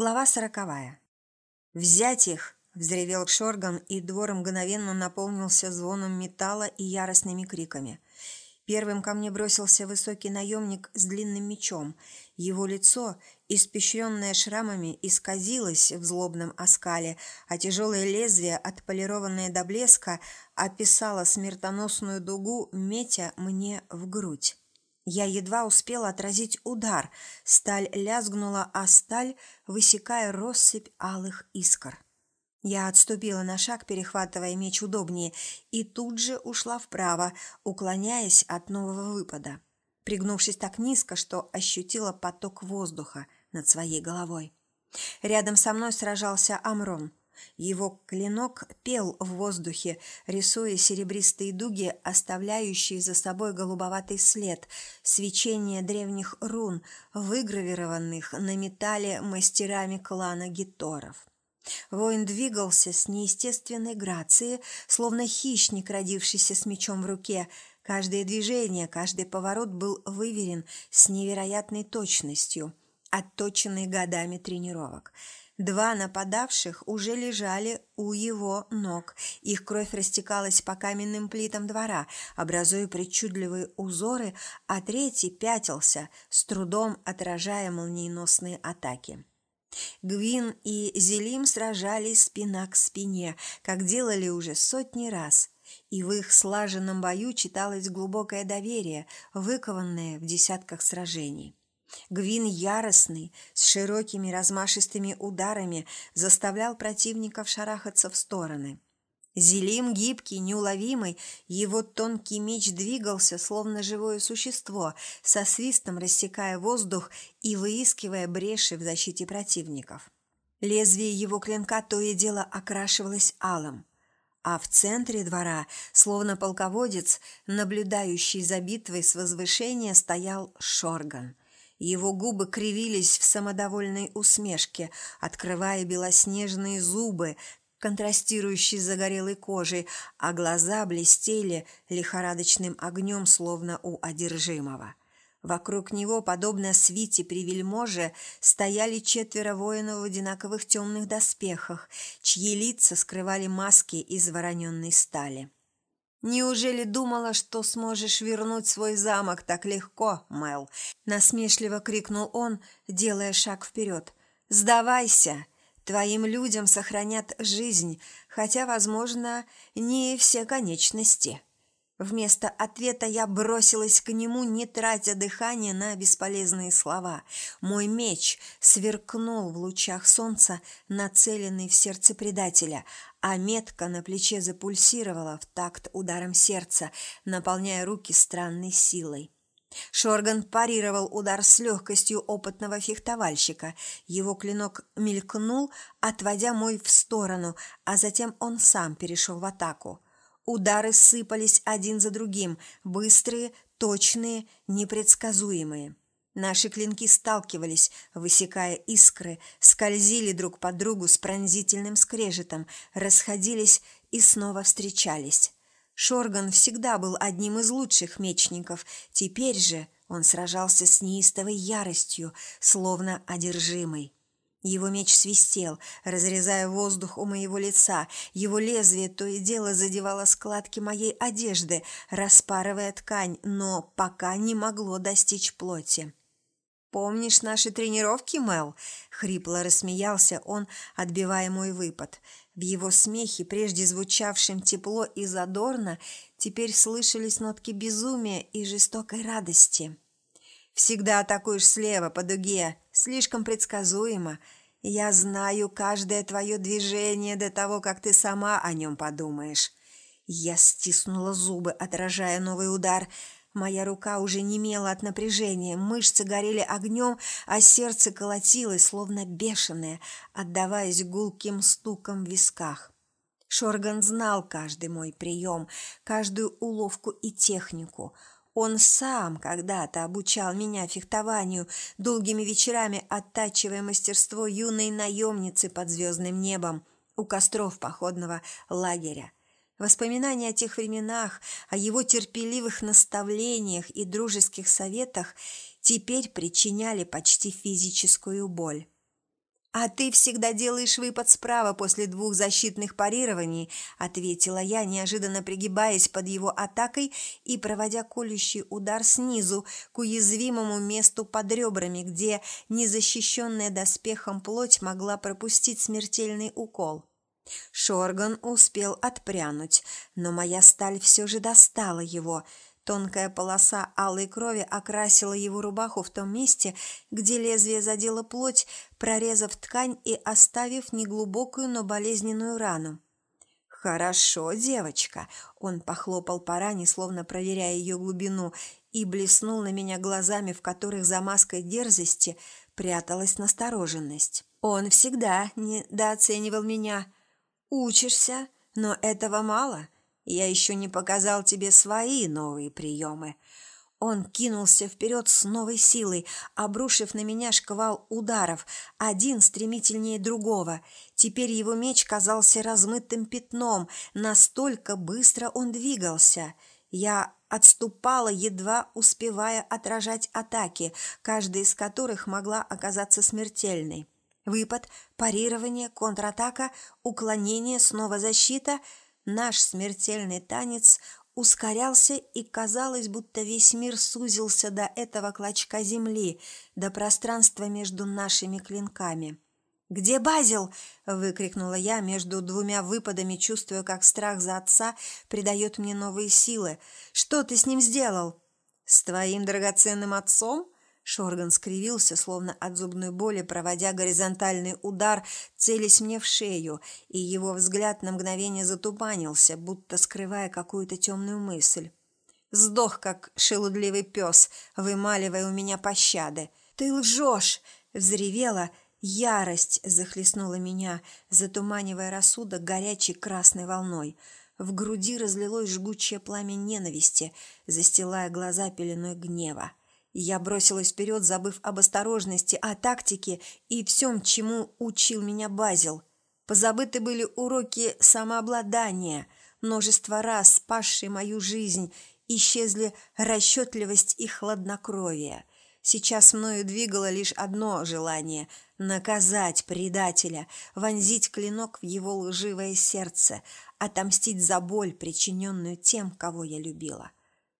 Глава сороковая. «Взять их!» – взревел Шорган, и двор мгновенно наполнился звоном металла и яростными криками. Первым ко мне бросился высокий наемник с длинным мечом. Его лицо, испещренное шрамами, исказилось в злобном оскале, а тяжелое лезвие, отполированное до блеска, описало смертоносную дугу, метя мне в грудь. Я едва успела отразить удар. Сталь лязгнула, а сталь, высекая россыпь алых искр. Я отступила на шаг, перехватывая меч удобнее, и тут же ушла вправо, уклоняясь от нового выпада, пригнувшись так низко, что ощутила поток воздуха над своей головой. Рядом со мной сражался Амрон. Его клинок пел в воздухе, рисуя серебристые дуги, оставляющие за собой голубоватый след, свечение древних рун, выгравированных на металле мастерами клана Гиторов. Воин двигался с неестественной грацией, словно хищник, родившийся с мечом в руке. Каждое движение, каждый поворот был выверен с невероятной точностью, отточенный годами тренировок – Два нападавших уже лежали у его ног. Их кровь растекалась по каменным плитам двора, образуя причудливые узоры, а третий пятился, с трудом отражая молниеносные атаки. Гвин и Зелим сражались спина к спине, как делали уже сотни раз, и в их слаженном бою читалось глубокое доверие, выкованное в десятках сражений. Гвин яростный, с широкими размашистыми ударами, заставлял противников шарахаться в стороны. Зелим гибкий, неуловимый, его тонкий меч двигался, словно живое существо, со свистом рассекая воздух и выискивая бреши в защите противников. Лезвие его клинка то и дело окрашивалось алым, а в центре двора, словно полководец, наблюдающий за битвой с возвышения, стоял Шорган – его губы кривились в самодовольной усмешке, открывая белоснежные зубы, контрастирующие с загорелой кожей, а глаза блестели лихорадочным огнем, словно у одержимого. Вокруг него, подобно свите при вельможе, стояли четверо воинов в одинаковых темных доспехах, чьи лица скрывали маски из вороненной стали. «Неужели думала, что сможешь вернуть свой замок так легко, Мел?» – насмешливо крикнул он, делая шаг вперед. «Сдавайся! Твоим людям сохранят жизнь, хотя, возможно, не все конечности». Вместо ответа я бросилась к нему, не тратя дыхания на бесполезные слова. Мой меч сверкнул в лучах солнца, нацеленный в сердце предателя, а метка на плече запульсировала в такт ударом сердца, наполняя руки странной силой. Шорган парировал удар с легкостью опытного фехтовальщика. Его клинок мелькнул, отводя мой в сторону, а затем он сам перешел в атаку. Удары сыпались один за другим, быстрые, точные, непредсказуемые. Наши клинки сталкивались, высекая искры, скользили друг по другу с пронзительным скрежетом, расходились и снова встречались. Шорган всегда был одним из лучших мечников, теперь же он сражался с неистовой яростью, словно одержимый. Его меч свистел, разрезая воздух у моего лица. Его лезвие то и дело задевало складки моей одежды, распарывая ткань, но пока не могло достичь плоти. «Помнишь наши тренировки, Мел?» — хрипло рассмеялся он, отбивая мой выпад. В его смехе, прежде звучавшем тепло и задорно, теперь слышались нотки безумия и жестокой радости. Всегда атакуешь слева, по дуге. Слишком предсказуемо. Я знаю каждое твое движение до того, как ты сама о нем подумаешь». Я стиснула зубы, отражая новый удар. Моя рука уже немела от напряжения, мышцы горели огнем, а сердце колотилось, словно бешеное, отдаваясь гулким стуком в висках. Шорган знал каждый мой прием, каждую уловку и технику – он сам когда-то обучал меня фехтованию, долгими вечерами оттачивая мастерство юной наемницы под звездным небом у костров походного лагеря. Воспоминания о тех временах, о его терпеливых наставлениях и дружеских советах теперь причиняли почти физическую боль. «А ты всегда делаешь выпад справа после двух защитных парирований», ответила я, неожиданно пригибаясь под его атакой и проводя колющий удар снизу к уязвимому месту под ребрами, где незащищенная доспехом плоть могла пропустить смертельный укол. Шорган успел отпрянуть, но моя сталь все же достала его – Тонкая полоса алой крови окрасила его рубаху в том месте, где лезвие задело плоть, прорезав ткань и оставив неглубокую, но болезненную рану. «Хорошо, девочка!» Он похлопал по ране, словно проверяя ее глубину, и блеснул на меня глазами, в которых за маской дерзости пряталась настороженность. Он всегда недооценивал меня. «Учишься, но этого мало. Я еще не показал тебе свои новые приемы». Он кинулся вперед с новой силой, обрушив на меня шквал ударов, один стремительнее другого. Теперь его меч казался размытым пятном, настолько быстро он двигался. Я отступала, едва успевая отражать атаки, каждая из которых могла оказаться смертельной. Выпад, парирование, контратака, уклонение, снова защита – Наш смертельный танец ускорялся, и казалось, будто весь мир сузился до этого клочка земли, до пространства между нашими клинками. «Где Базил?» – выкрикнула я между двумя выпадами, чувствуя, как страх за отца придает мне новые силы. «Что ты с ним сделал?» «С твоим драгоценным отцом?» Шорган скривился, словно от зубной боли, проводя горизонтальный удар, целясь мне в шею, и его взгляд на мгновение затуманился, будто скрывая какую-то темную мысль. Сдох, как шелудливый пес, вымаливая у меня пощады. «Ты лжешь!» — взревела. Ярость захлестнула меня, затуманивая рассудок горячей красной волной. В груди разлилось жгучее пламя ненависти, застилая глаза пеленой гнева. Я бросилась вперед, забыв об осторожности, о тактике и всем, чему учил меня Базил. Позабыты были уроки самообладания, множество раз спасшие мою жизнь, исчезли расчетливость и хладнокровие. Сейчас мною двигало лишь одно желание – наказать предателя, вонзить клинок в его лживое сердце, отомстить за боль, причиненную тем, кого я любила.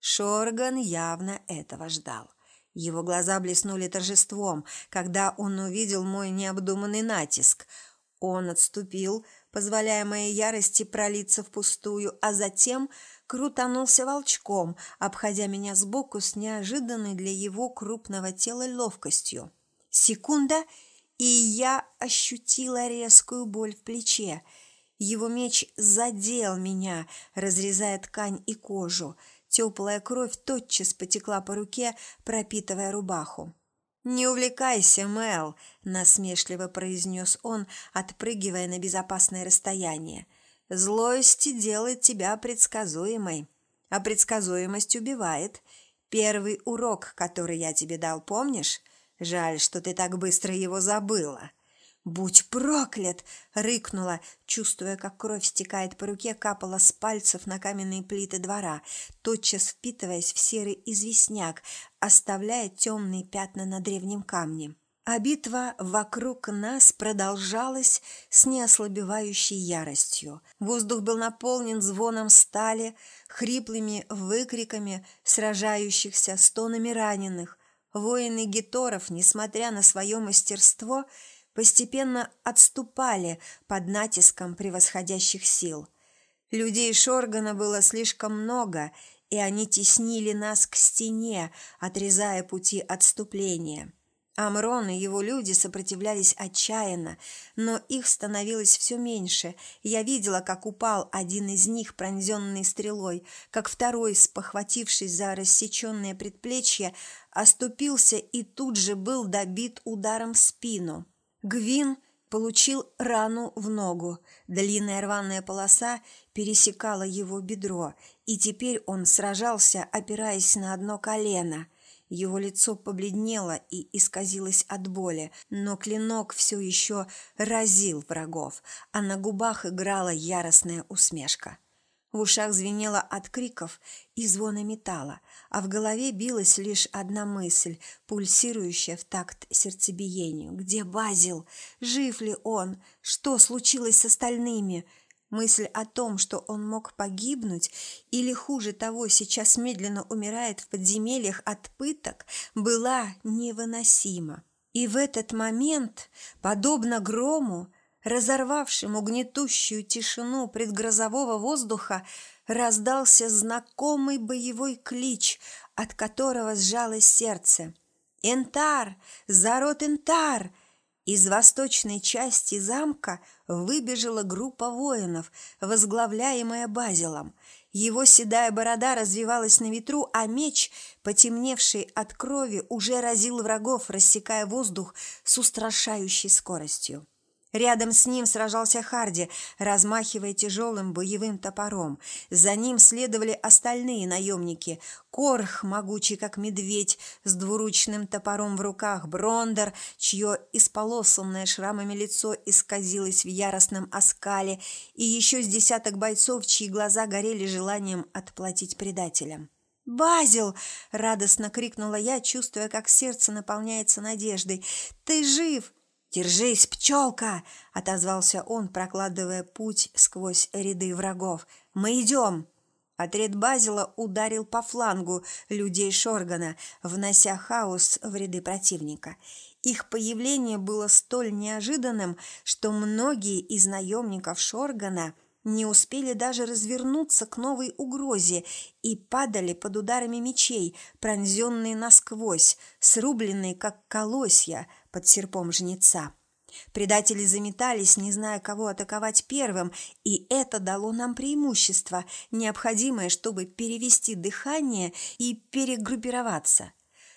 Шорган явно этого ждал. Его глаза блеснули торжеством, когда он увидел мой необдуманный натиск. Он отступил, позволяя моей ярости пролиться впустую, а затем крутанулся волчком, обходя меня сбоку с неожиданной для его крупного тела ловкостью. Секунда, и я ощутила резкую боль в плече. Его меч задел меня, разрезая ткань и кожу – Теплая кровь тотчас потекла по руке, пропитывая рубаху. «Не увлекайся, Мэл», – насмешливо произнес он, отпрыгивая на безопасное расстояние. «Злость делает тебя предсказуемой, а предсказуемость убивает. Первый урок, который я тебе дал, помнишь? Жаль, что ты так быстро его забыла». «Будь проклят!» – рыкнула, чувствуя, как кровь стекает по руке, капала с пальцев на каменные плиты двора, тотчас впитываясь в серый известняк, оставляя темные пятна на древнем камне. А битва вокруг нас продолжалась с неослабевающей яростью. Воздух был наполнен звоном стали, хриплыми выкриками сражающихся, стонами раненых. Воины геторов, несмотря на свое мастерство – постепенно отступали под натиском превосходящих сил. Людей Шоргана было слишком много, и они теснили нас к стене, отрезая пути отступления. Амрон и его люди сопротивлялись отчаянно, но их становилось все меньше. Я видела, как упал один из них, пронзенный стрелой, как второй, спохватившись за рассеченное предплечье, оступился и тут же был добит ударом в спину. Гвин получил рану в ногу. Длинная рваная полоса пересекала его бедро, и теперь он сражался, опираясь на одно колено. Его лицо побледнело и исказилось от боли, но клинок все еще разил врагов, а на губах играла яростная усмешка. В ушах звенело от криков и звона металла, а в голове билась лишь одна мысль, пульсирующая в такт сердцебиению. Где Базил? Жив ли он? Что случилось с остальными? Мысль о том, что он мог погибнуть, или, хуже того, сейчас медленно умирает в подземельях от пыток, была невыносима. И в этот момент, подобно грому, разорвавшему гнетущую тишину предгрозового воздуха, раздался знакомый боевой клич, от которого сжалось сердце. «Энтар! Зарод Энтар!» Из восточной части замка выбежала группа воинов, возглавляемая Базилом. Его седая борода развивалась на ветру, а меч, потемневший от крови, уже разил врагов, рассекая воздух с устрашающей скоростью. Рядом с ним сражался Харди, размахивая тяжелым боевым топором. За ним следовали остальные наемники. Корх, могучий как медведь, с двуручным топором в руках, Брондер, чье исполосанное шрамами лицо исказилось в яростном оскале, и еще с десяток бойцов, чьи глаза горели желанием отплатить предателям. «Базил!» – радостно крикнула я, чувствуя, как сердце наполняется надеждой. «Ты жив!» «Держись, пчелка!» – отозвался он, прокладывая путь сквозь ряды врагов. «Мы идем!» Отряд Базила ударил по флангу людей Шоргана, внося хаос в ряды противника. Их появление было столь неожиданным, что многие из наемников Шоргана не успели даже развернуться к новой угрозе и падали под ударами мечей, пронзенные насквозь, срубленные, как колосья – под серпом жнеца. Предатели заметались, не зная, кого атаковать первым, и это дало нам преимущество, необходимое, чтобы перевести дыхание и перегруппироваться.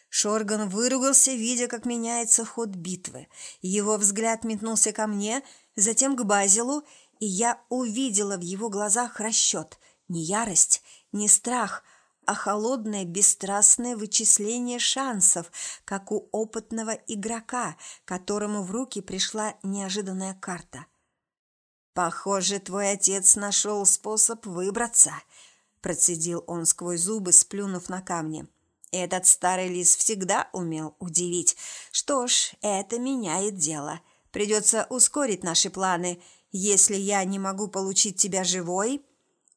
Шорган выругался, видя, как меняется ход битвы. Его взгляд метнулся ко мне, затем к Базилу, и я увидела в его глазах расчет. Не ярость, не страх, а холодное бесстрастное вычисление шансов, как у опытного игрока, которому в руки пришла неожиданная карта. «Похоже, твой отец нашел способ выбраться», – процедил он сквозь зубы, сплюнув на камни. «Этот старый лис всегда умел удивить. Что ж, это меняет дело. Придется ускорить наши планы. Если я не могу получить тебя живой,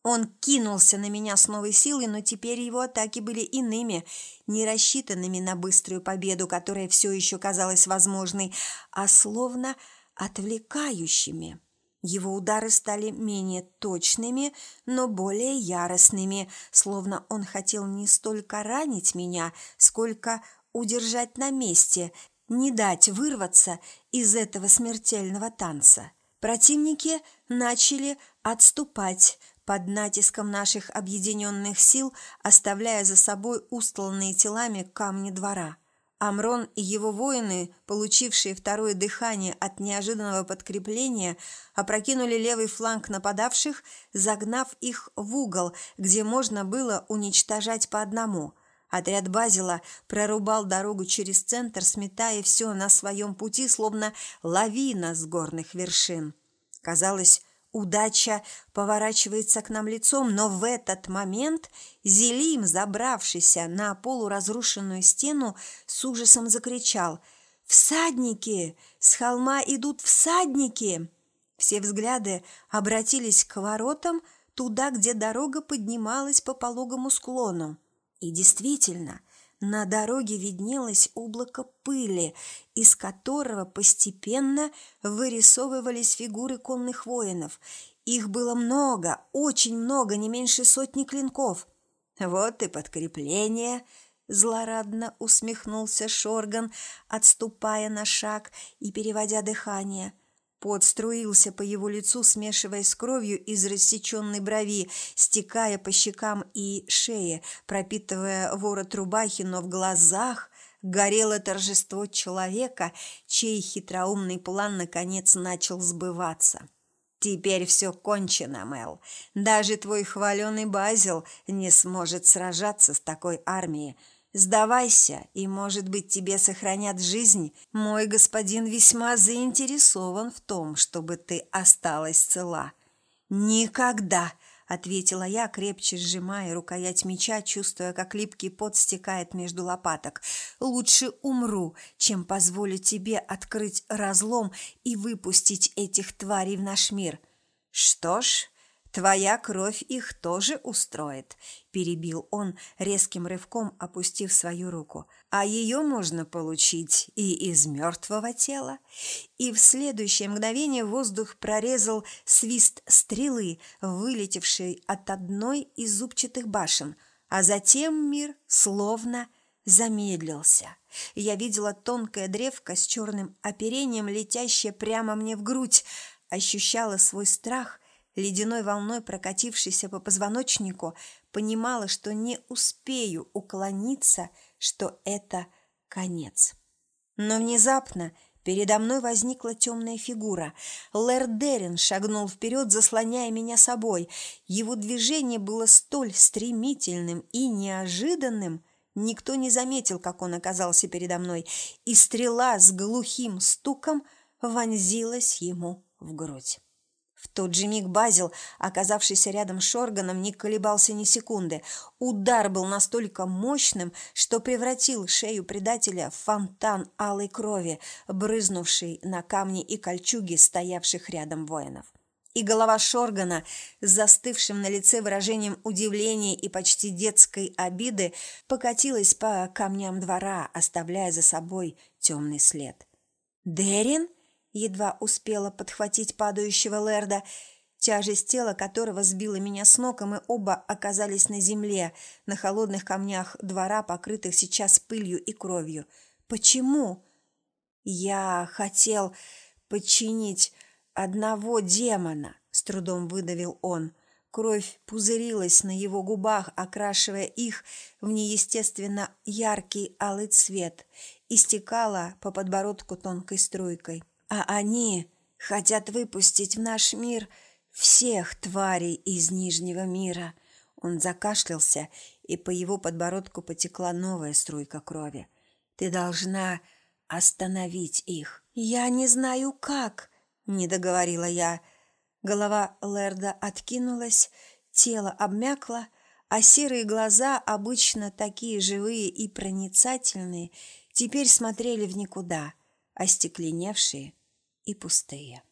он кинулся на меня с новой силой, но теперь его атаки были иными, не рассчитанными на быструю победу, которая все еще казалась возможной, а словно отвлекающими. Его удары стали менее точными, но более яростными, словно он хотел не столько ранить меня, сколько удержать на месте, не дать вырваться из этого смертельного танца. Противники начали отступать, под натиском наших объединенных сил, оставляя за собой устланные телами камни двора. Амрон и его воины, получившие второе дыхание от неожиданного подкрепления, опрокинули левый фланг нападавших, загнав их в угол, где можно было уничтожать по одному. Отряд Базила прорубал дорогу через центр, сметая все на своем пути, словно лавина с горных вершин. Казалось, Удача поворачивается к нам лицом, но в этот момент Зелим, забравшийся на полуразрушенную стену, с ужасом закричал «Всадники! С холма идут всадники!» Все взгляды обратились к воротам, туда, где дорога поднималась по пологому склону. И действительно – на дороге виднелось облако пыли, из которого постепенно вырисовывались фигуры конных воинов. Их было много, очень много, не меньше сотни клинков. «Вот и подкрепление!» – злорадно усмехнулся Шорган, отступая на шаг и переводя дыхание – Пот струился по его лицу, смешиваясь с кровью из рассеченной брови, стекая по щекам и шее, пропитывая ворот рубахи, но в глазах горело торжество человека, чей хитроумный план наконец начал сбываться. «Теперь все кончено, Мел. Даже твой хваленый Базил не сможет сражаться с такой армией, Сдавайся, и, может быть, тебе сохранят жизнь. Мой господин весьма заинтересован в том, чтобы ты осталась цела. Никогда, — ответила я, крепче сжимая рукоять меча, чувствуя, как липкий пот стекает между лопаток. «Лучше умру, чем позволю тебе открыть разлом и выпустить этих тварей в наш мир». «Что ж, твоя кровь их тоже устроит», – перебил он, резким рывком опустив свою руку. «А ее можно получить и из мертвого тела». И в следующее мгновение воздух прорезал свист стрелы, вылетевшей от одной из зубчатых башен, а затем мир словно замедлился. Я видела тонкое древко с черным оперением, летящее прямо мне в грудь, ощущала свой страх, ледяной волной прокатившийся по позвоночнику, понимала, что не успею уклониться, что это конец. Но внезапно передо мной возникла темная фигура. Лэр Дерин шагнул вперед, заслоняя меня собой. Его движение было столь стремительным и неожиданным, никто не заметил, как он оказался передо мной, и стрела с глухим стуком вонзилась ему в грудь. В тот же миг Базил, оказавшийся рядом с Шорганом, не колебался ни секунды. Удар был настолько мощным, что превратил шею предателя в фонтан алой крови, брызнувший на камни и кольчуги стоявших рядом воинов. И голова Шоргана с застывшим на лице выражением удивления и почти детской обиды покатилась по камням двора, оставляя за собой темный след. «Дерин?» Едва успела подхватить падающего Лерда, тяжесть тела которого сбила меня с ног, и мы оба оказались на земле, на холодных камнях двора, покрытых сейчас пылью и кровью. Почему? Я хотел подчинить одного демона, с трудом выдавил он. Кровь пузырилась на его губах, окрашивая их в неестественно яркий алый цвет, и стекала по подбородку тонкой струйкой а они хотят выпустить в наш мир всех тварей из Нижнего мира. Он закашлялся, и по его подбородку потекла новая струйка крови. Ты должна остановить их. Я не знаю как, не договорила я. Голова Лерда откинулась, тело обмякло, а серые глаза, обычно такие живые и проницательные, теперь смотрели в никуда, остекленевшие и пустые.